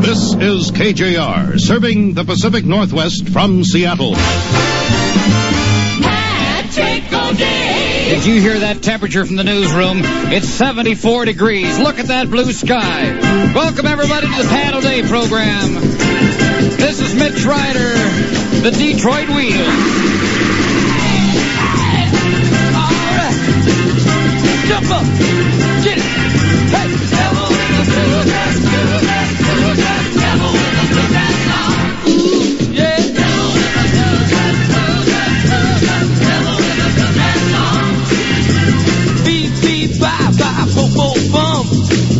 This is KJR, serving the Pacific Northwest from Seattle. Patrick O'Day. Did you hear that temperature from the newsroom? It's 74 degrees. Look at that blue sky. Welcome everybody to the Pat O'Day program. This is Mitch Ryder, the Detroit Wheel. Jump up. Get it. Hey. Devil in the blue dress, blue dress, blue dress. Devil in the blue dress.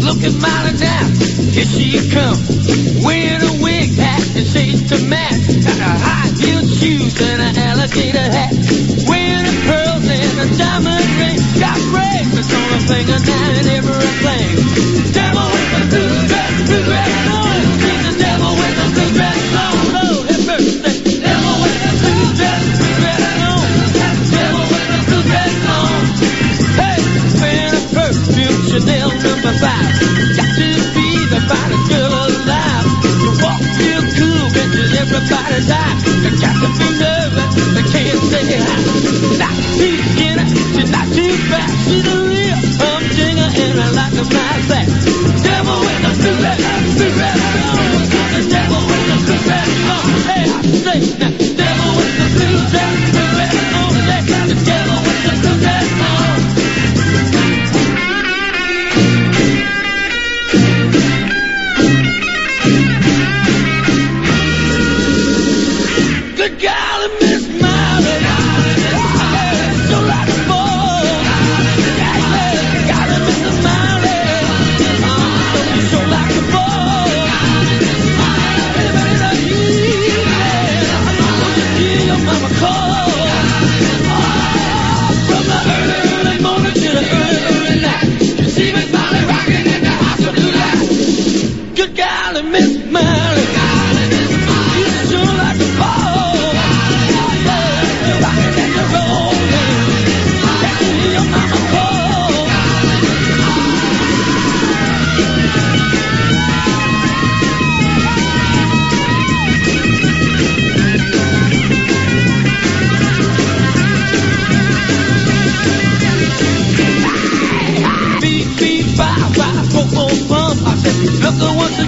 Looking mighty now, here she come. Wearing a wig hat and shades to match. Got a high heel shoes and an alligator hat. Wearing pearls and a diamond ring. Now and everything.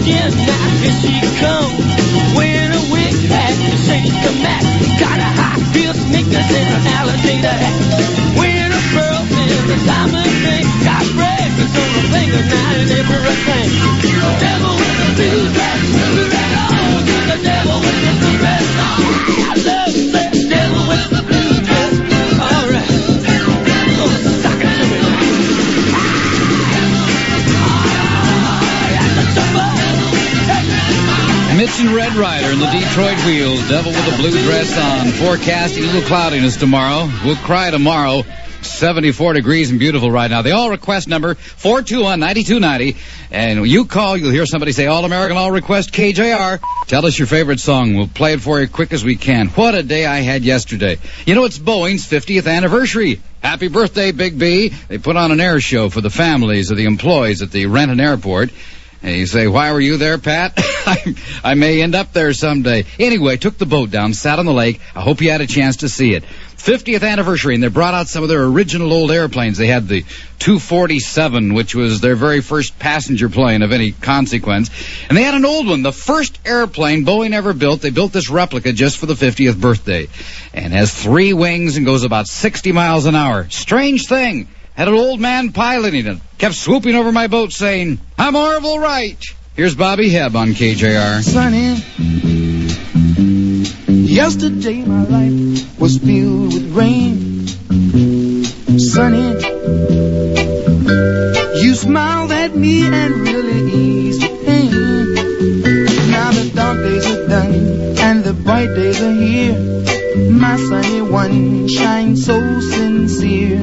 Again, now Devil with a blue dress on. Forecasting a little cloudiness tomorrow. We'll cry tomorrow. 74 degrees and beautiful right now. The all request number 421-9290. And you call, you'll hear somebody say All American All Request KJR. Tell us your favorite song. We'll play it for you quick as we can. What a day I had yesterday. You know, it's Boeing's 50th anniversary. Happy birthday, Big B. They put on an air show for the families of the employees at the Renton Airport. And you say, why were you there, Pat? I, I may end up there someday. Anyway, took the boat down, sat on the lake. I hope you had a chance to see it. 50th anniversary, and they brought out some of their original old airplanes. They had the 247, which was their very first passenger plane of any consequence. And they had an old one, the first airplane Boeing ever built. They built this replica just for the 50th birthday. And has three wings and goes about 60 miles an hour. Strange thing. Had an old man piloting it. Kept swooping over my boat saying, I'm Orville Wright. Here's Bobby Hebb on KJR. sunny. Yesterday my life was filled with rain. Sunny, you smiled at me and really eased the pain. Now the dark days are done and the bright days are here. My sunny one shines so sincere.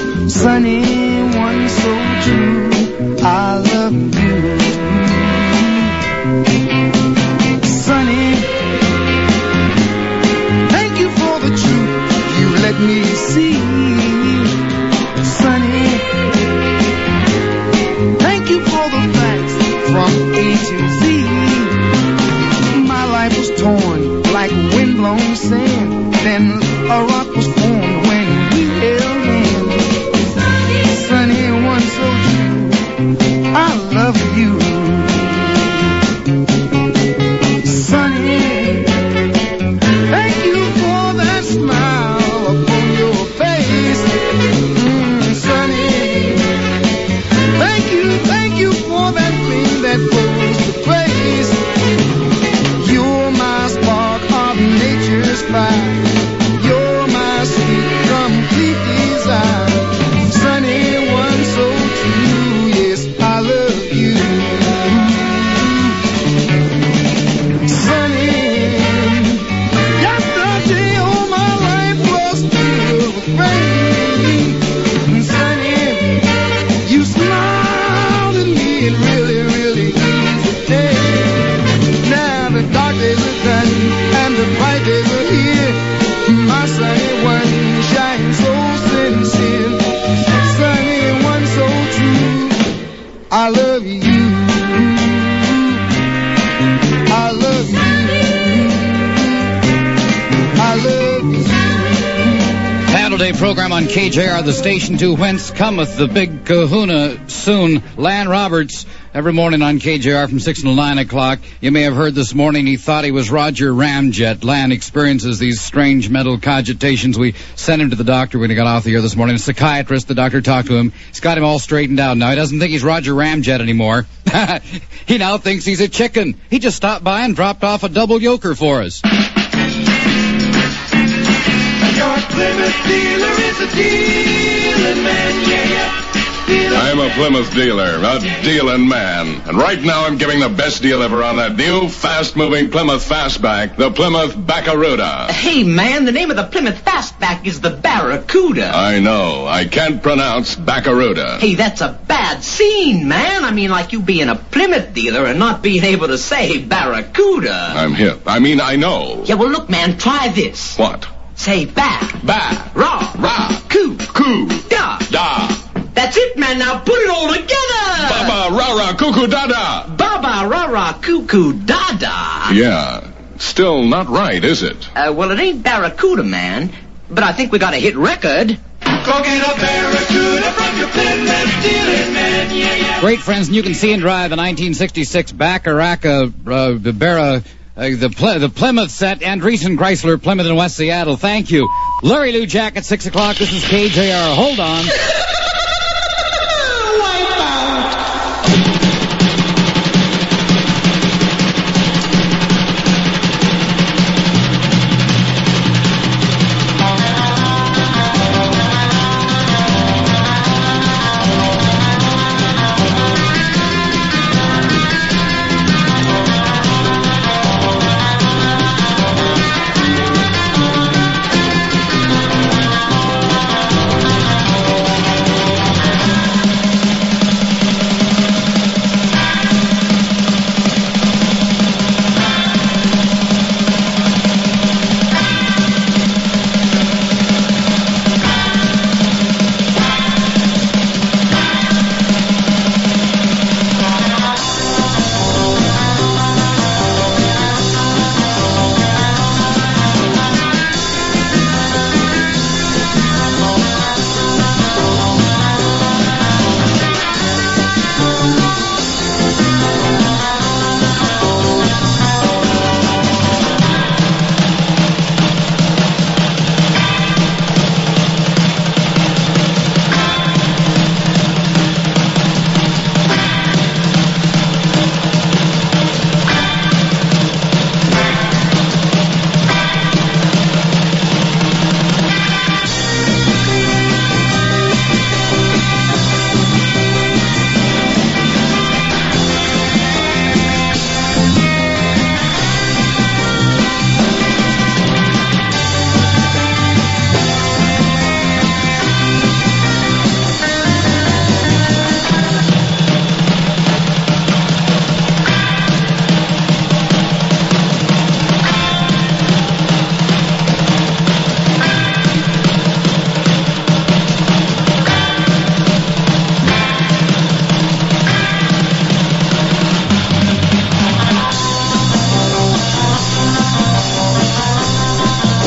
Sunny one so on KJR, the station to whence cometh the big kahuna soon. Lan Roberts, every morning on KJR from 6 until 9 o'clock. You may have heard this morning he thought he was Roger Ramjet. Lan experiences these strange mental cogitations. We sent him to the doctor when he got off the air this morning. A psychiatrist, the doctor talked to him. He's got him all straightened out now. He doesn't think he's Roger Ramjet anymore. he now thinks he's a chicken. He just stopped by and dropped off a double yoker for us. Plymouth dealer is a dealing man, yeah, yeah. I'm a Plymouth dealer, a dealing man. And right now I'm giving the best deal ever on that new fast-moving Plymouth Fastback, the Plymouth Barracuda. Hey, man, the name of the Plymouth Fastback is the Barracuda. I know, I can't pronounce Barracuda. Hey, that's a bad scene, man. I mean, like you being a Plymouth dealer and not being able to say Barracuda. I'm hip. I mean, I know. Yeah, well, look, man, try this. What? Say back, Ba. Ra. Ra. coo, Coo. da. Da. That's it, man. Now put it all together. Baba. Ra. Ra. Cuckoo. Da. Da. Baba, ra rah, cuckoo, da, da. Yeah. Still not right, is it? Uh, well, it ain't Barracuda, man. But I think we got a hit record. Go get a Barracuda from your Plymouth dealing man, yeah, yeah. Great friends, and you can see and drive the 1966 Bacaraca uh, the Barra. Uh, the Ply- the Plymouth set, Andreessen Chrysler, Plymouth in West Seattle. Thank you. Larry Lujack at 6 o'clock. This is KJR. Hold on.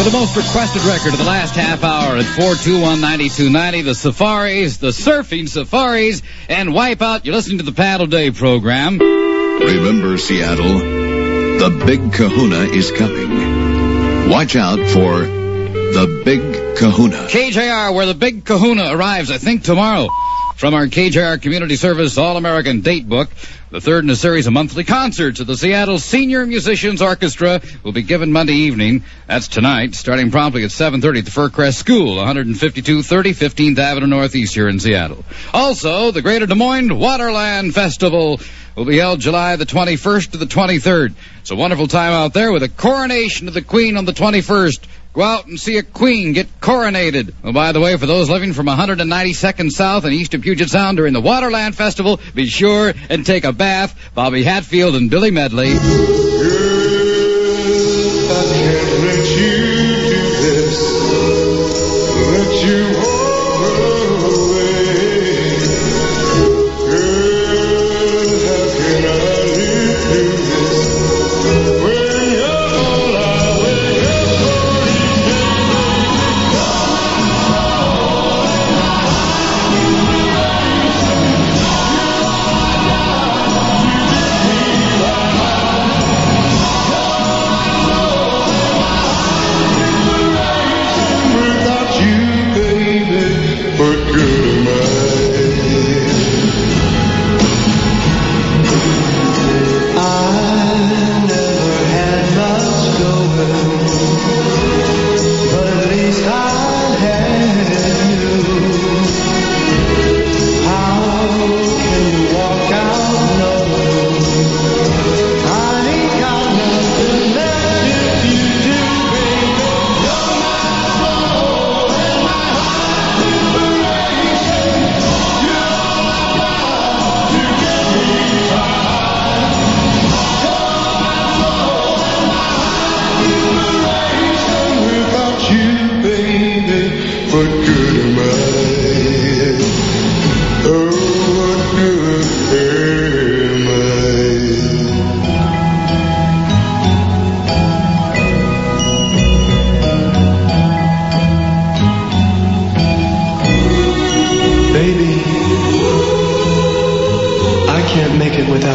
the most requested record of the last half hour at 421-9290, the Safaris, the Surfing Safaris, and Wipeout. You're listening to the Pat O'Day program. Remember, Seattle, the Big Kahuna is coming. Watch out for the Big Kahuna. KJR, where the big kahuna arrives, I think, tomorrow. From our KJR Community Service All-American Date Book, the third in a series of monthly concerts of the Seattle Senior Musicians Orchestra will be given Monday evening. That's tonight, starting promptly at 7.30 at the Fircrest School, 15230 15th Avenue Northeast here in Seattle. Also, the Greater Des Moines Waterland Festival will be held July the 21st to the 23rd. It's a wonderful time out there with a coronation of the Queen on the 21st. Go out and see a queen get coronated. Oh, by the way, for those living from 192nd South and east of Puget Sound during the Waterland Festival, be sure and take a bath. Bobby Hatfield and Billy Medley.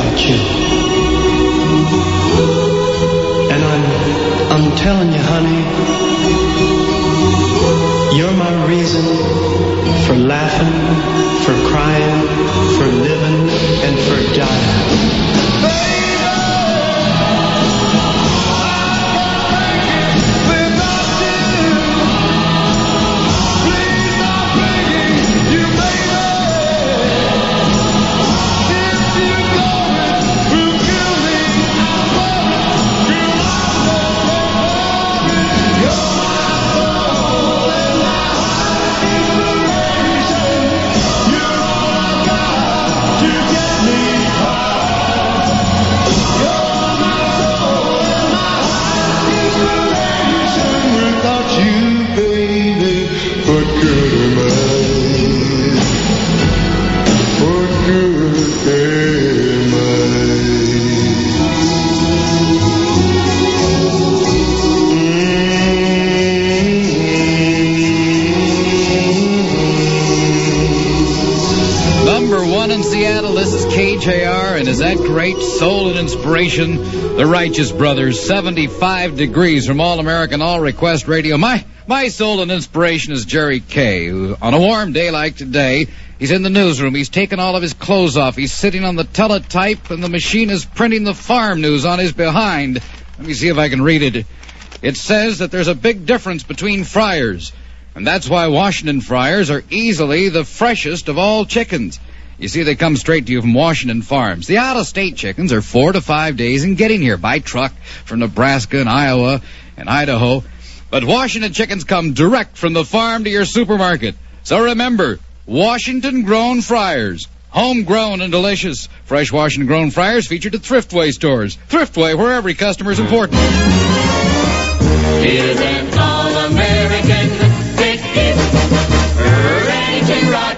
Make you. In Seattle, this is KJR, and is that great soul and inspiration? The Righteous Brothers, 75 degrees from All American All Request Radio. My my soul and inspiration is Jerry Kay, who on a warm day like today, he's in the newsroom. He's taken all of his clothes off. He's sitting on the teletype, and the machine is printing the farm news on his behind. Let me see if I can read it. It says that there's a big difference between fryers. And that's why Washington fryers are easily the freshest of all chickens. You see, they come straight to you from Washington farms. The out-of-state chickens are four to five days in getting here by truck from Nebraska and Iowa and Idaho. But Washington chickens come direct from the farm to your supermarket. So remember, Washington grown fryers. Homegrown and delicious. Fresh Washington grown fryers featured at Thriftway stores. Thriftway, where every customer is important. Here's an all-American ticket, ready to rock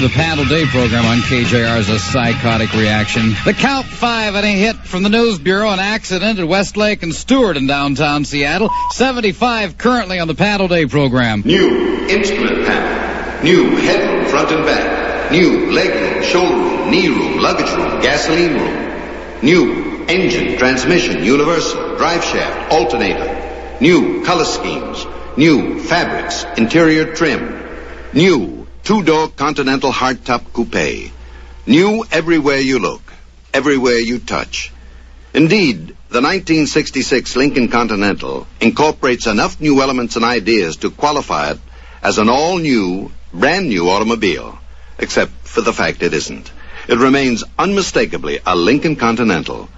the Pat O'Day program on KJR is a psychotic reaction. The Count 5 and a hit from the News Bureau, an accident at Westlake and Stewart in downtown Seattle. 75 currently on the Pat O'Day program. New instrument panel. New headroom front and back. New leg room, shoulder room, knee room, luggage room, gasoline room. New engine, transmission, universal, drive shaft, alternator. New color schemes. New fabrics, interior trim. New two-door Continental hardtop coupe. New everywhere you look, everywhere you touch. Indeed, the 1966 Lincoln Continental incorporates enough new elements and ideas to qualify it as an all-new, brand new automobile, except for the fact it isn't. It remains unmistakably a Lincoln Continental,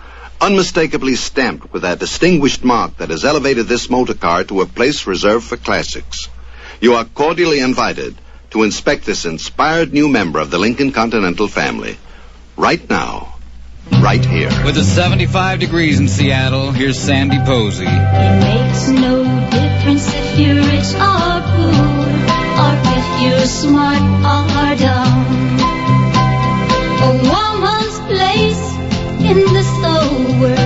unmistakably stamped with that distinguished mark that has elevated this motor car to a place reserved for classics. You are cordially invited to inspect this inspired new member of the Lincoln Continental family. Right now, right here. With the 75 degrees in Seattle, here's Sandy Posey. It makes no difference if you're rich or poor, or if you're smart or dumb. A woman's place in this whole world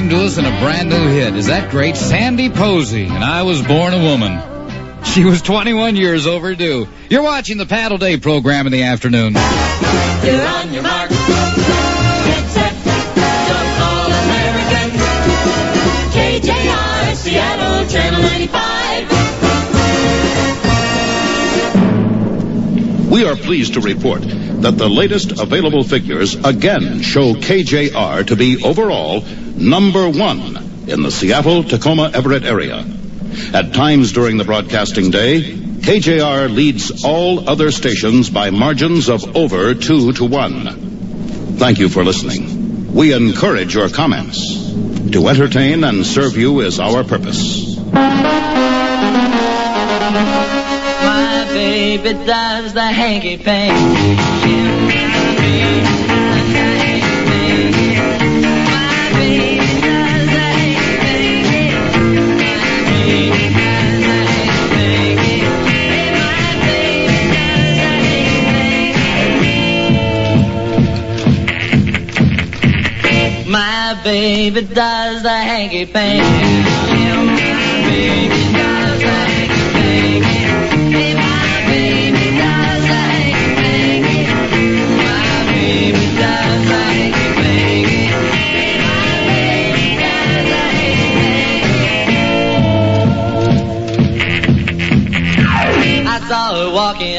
name to us and a brand new hit. Is that great? Sandy Posey, and I was born a woman. She was 21 years overdue. You're watching the Pat O'Day program in the afternoon. On your mark. We are pleased to report that the latest available figures again show KJR to be overall number one in the Seattle, Tacoma, Everett area. At times during the broadcasting day, KJR leads all other stations by margins of over two to one. Thank you for listening. We encourage your comments. To entertain and serve you is our purpose. Baby does the hanky panky. My baby does the hanky panky.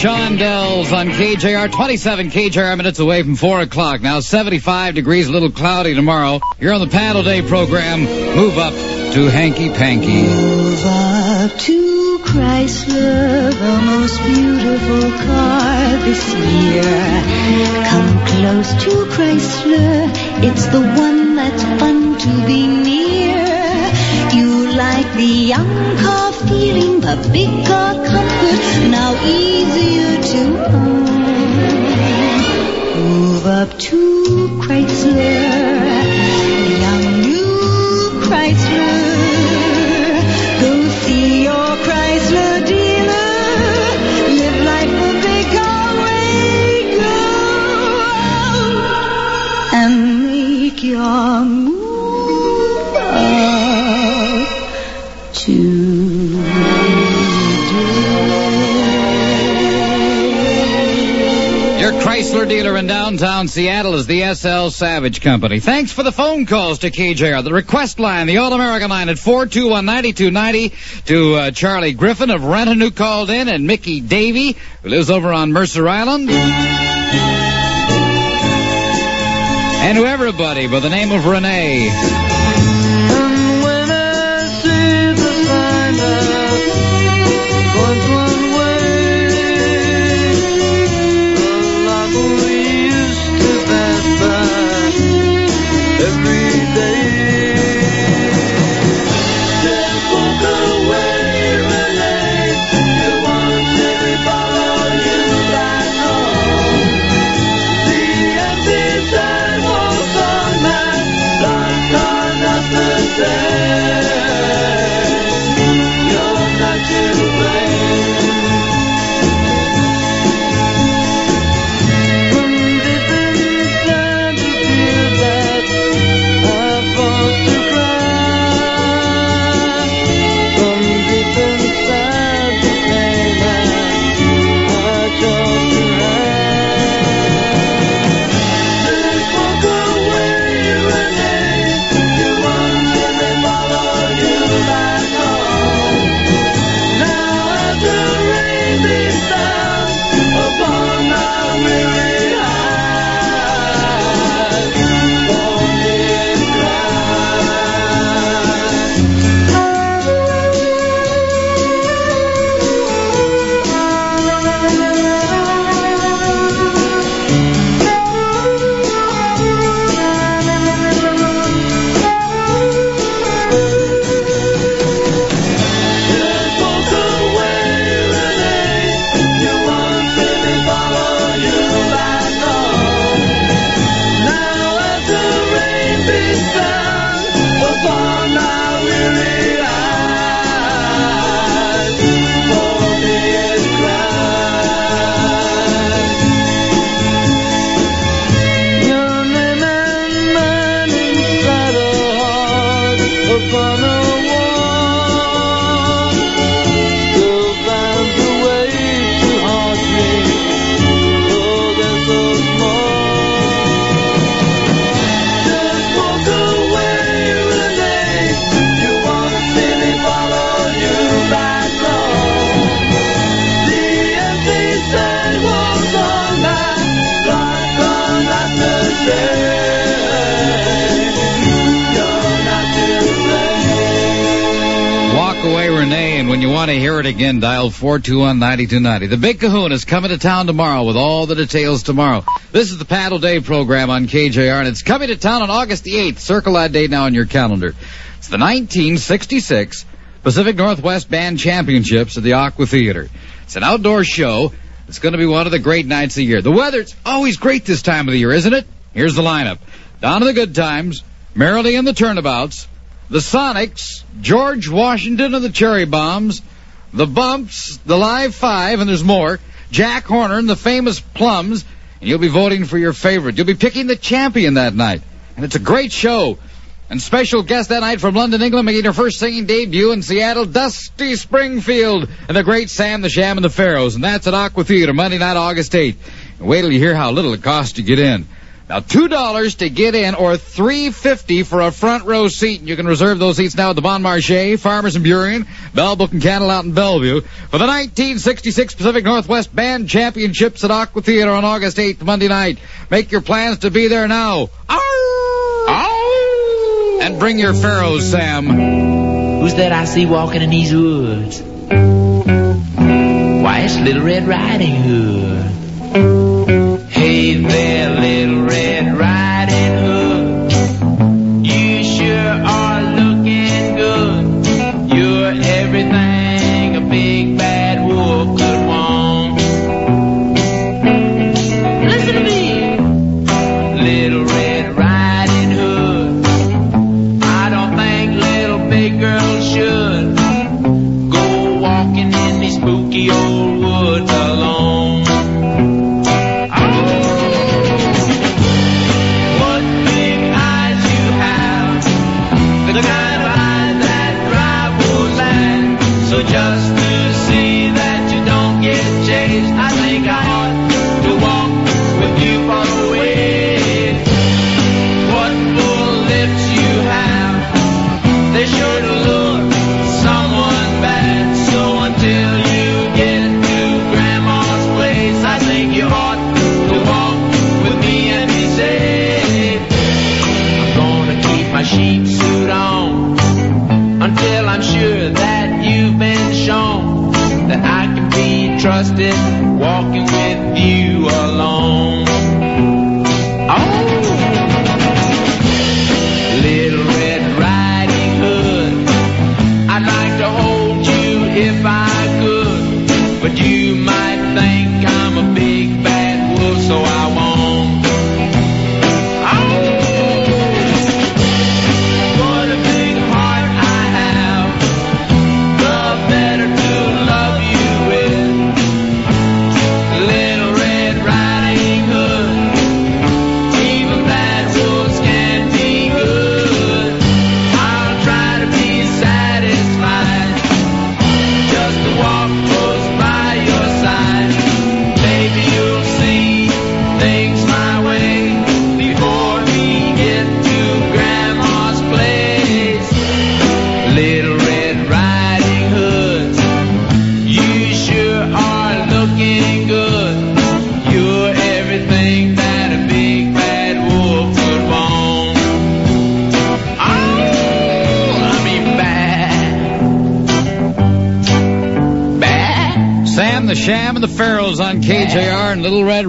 The Shondells on KJR. 27 KJR minutes away from 4 o'clock. Now 75 degrees, a little cloudy tomorrow. You're on the Pat O'Day program. Move up to Hanky Panky. Move up to Chrysler, the most beautiful car this year. Come close to Chrysler, it's the one that's fun to be near. Like the young car feeling, the big car comfort, now easier to own. Move up to Chrysler, young new Chrysler. Dealer in downtown Seattle is the SL Savage Company. Thanks for the phone calls to KJR. The request line, the All-American line at 421-9290 to uh, Charlie Griffin of Renton who called in and Mickey Davey who lives over on Mercer Island. And to everybody by the name of Renee. Again, dial 421-9290. The Big Kahuna is coming to town tomorrow with all the details tomorrow. This is the Pat O'Day program on KJR, and it's coming to town on August the 8th. Circle that date now on your calendar. It's the 1966 Pacific Northwest Band Championships at the Aqua Theater. It's an outdoor show. It's going to be one of the great nights of the year. The weather's always great this time of the year, isn't it? Here's the lineup. Down to the Good Times, Merrilee and the Turnabouts, the Sonics, George Washington and the Cherry Bombs, the Bumps, the Live Five, and there's more, Jack Horner and the famous Plums, and you'll be voting for your favorite. You'll be picking the champion that night. And it's a great show. And special guest that night from London, England, making her first singing debut in Seattle, Dusty Springfield, and the great Sam the Sham and the Pharaohs. And that's at Aqua Theater, Monday night, August 8th. And wait till you hear how little it costs to get in. Now, two dollars to get in, or three fifty for a front row seat. And you can reserve those seats now at the Bon Marché, Farmers and Burien, Bell Book and Candle out in Bellevue for the 1966 Pacific Northwest Band Championships at Aqua Theater on August 8th, Monday night. Make your plans to be there now. And bring your pharaohs, Sam. Who's that I see walking in these woods? Why, it's Little Red Riding Hood. Hey there, Little Red Riding Hood.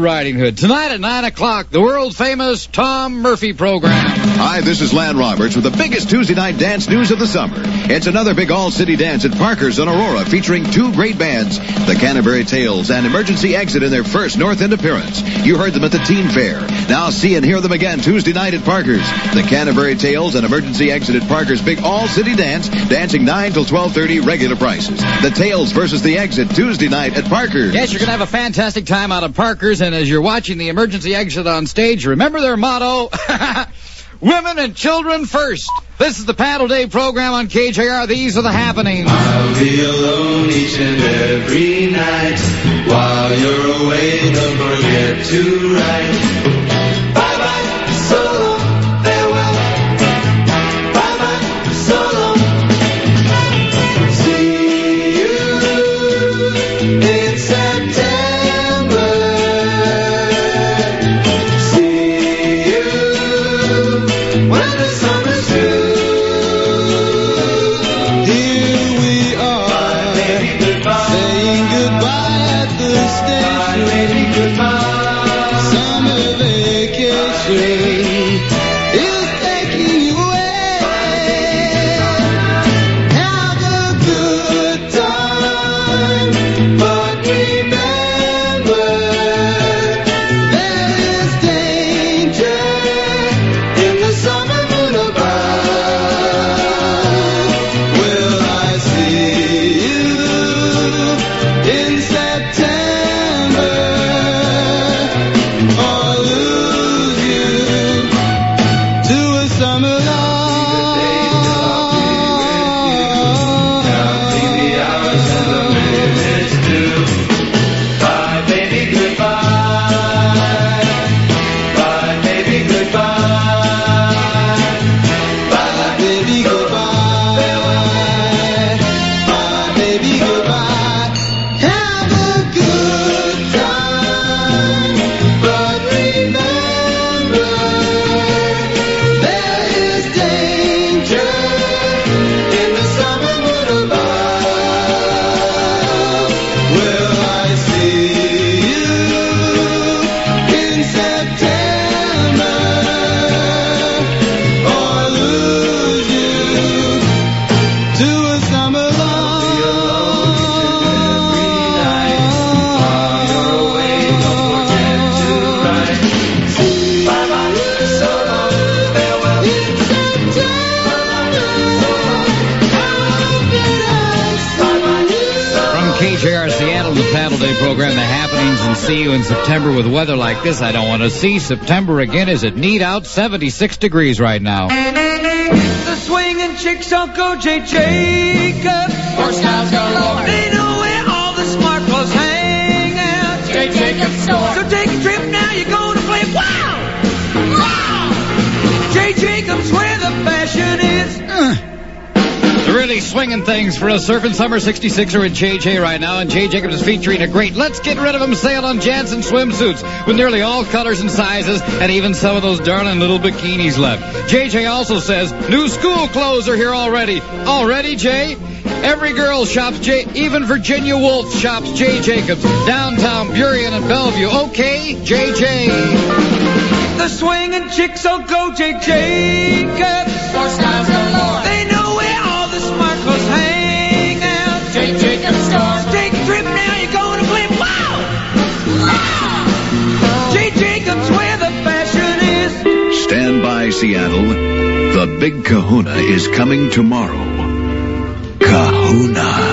Riding Hood. Tonight at 9 o'clock, the world famous Tom Murphy program. Hi, this is Lan Roberts with the biggest Tuesday night dance news of the summer. It's another big all-city dance at Parker's in Aurora featuring two great bands, the Canterbury Tales and Emergency Exit in their first North End appearance. You heard them at the Teen Fair. Now see and hear them again Tuesday night at Parker's. The Canterbury Tales and Emergency Exit at Parker's big all-city dance, dancing 9 till 12.30 regular prices. The Tales versus the Exit Tuesday night at Parker's. Yes, you're going to have a fantastic time out of Parker's, and as you're watching the emergency exit on stage, remember their motto, Women and Children First. This is the Pat O'Day program on KJR. These are the happenings. I'll be alone each and every night while you're away. Don't forget to write. Take see you in September with weather like this. I don't want to see September again. Is it neat out? 76 degrees right now. The swinging chicks Uncle J. Jacobs. Horse styles galore. They know where all the smart clothes hang out. J. Jacobs store. So take a trip now, you're going to play. Wow! Wow! J. Jacobs, where the fashion is. They're really swinging things for a surfing summer 66er at JJ right now, and Jay Jacobs is featuring a great Let's Get Rid of of 'em sale on Jantzen swimsuits with nearly all colors and sizes, and even some of those darling little bikinis left. JJ also says new school clothes are here already. Already, Jay? Every girl shops J. Even Virginia Woolf shops Jay Jacobs. Downtown Burien and Bellevue. Okay, JJ. The swinging chicks will go J. Jacobs. Horse styles galore. Seattle. The Big Kahuna is coming tomorrow. Kahuna.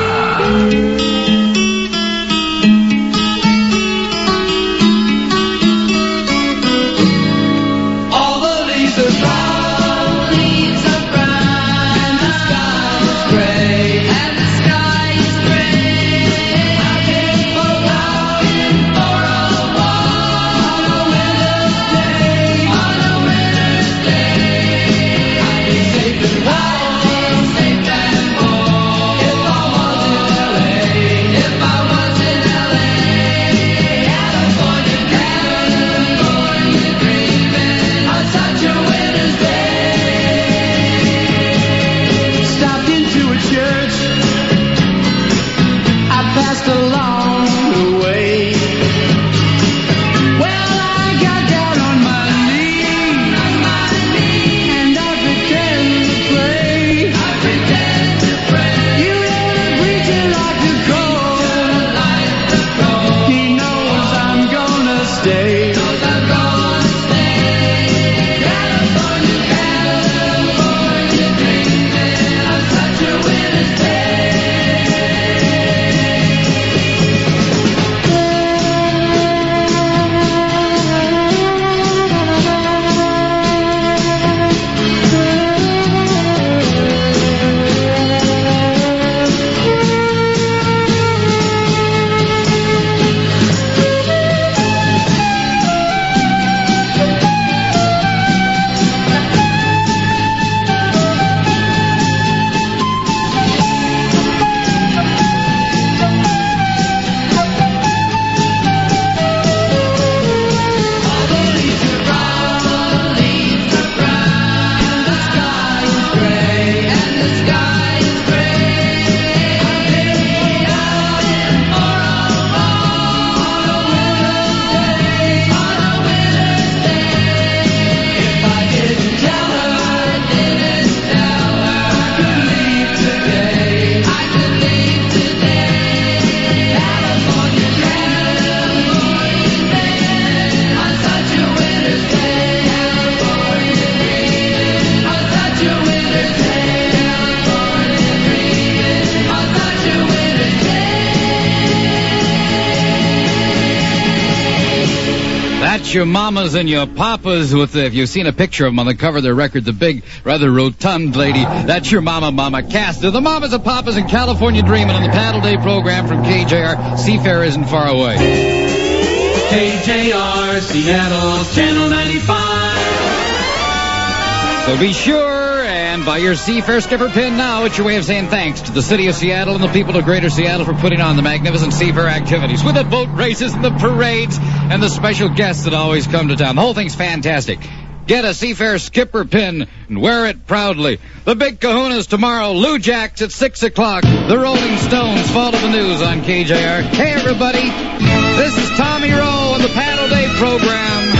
Mamas and your papas with the, if you've seen a picture of them on the cover of their record, the big, rather rotund lady. That's your mama, Mama Cass. They're the mamas and papas in California Dreamin' on the Pat O'Day program from KJR. Seafair isn't far away. KJR Seattle Channel 95. So be sure and buy your Seafair Skipper pin now. It's your way of saying thanks to the city of Seattle and the people of Greater Seattle for putting on the magnificent Seafair activities with the boat races and the parades and the special guests that always come to town. The whole thing's fantastic. Get a Seafair Skipper pin and wear it proudly. The big kahunas tomorrow. Lujack's at 6 o'clock. The Rolling Stones follow the news on KJR. Hey, everybody. This is Tommy Roe on the Pat O'Day program.